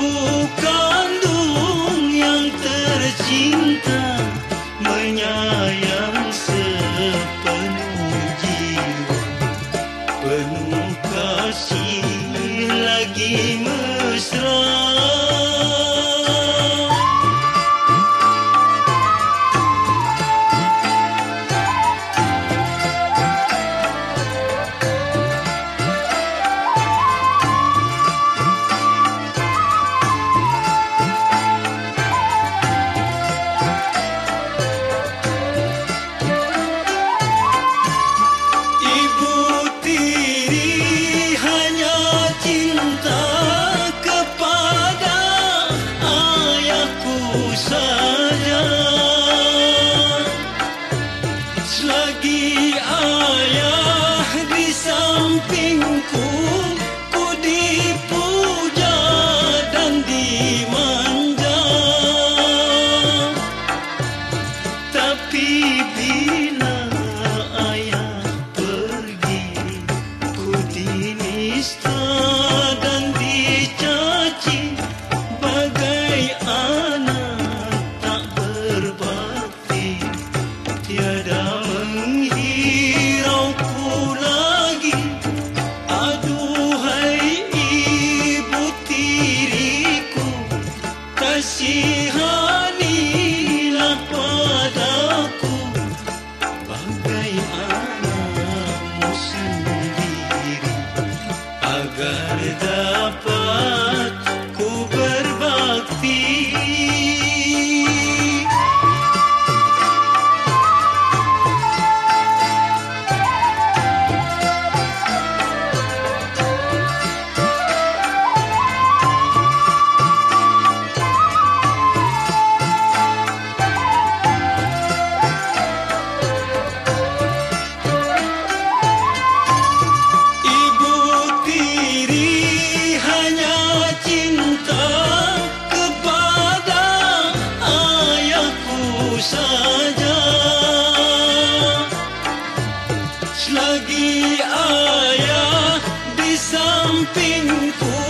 ku kandung yang tercinta. भी ना saja. Selagi ayah di sampingku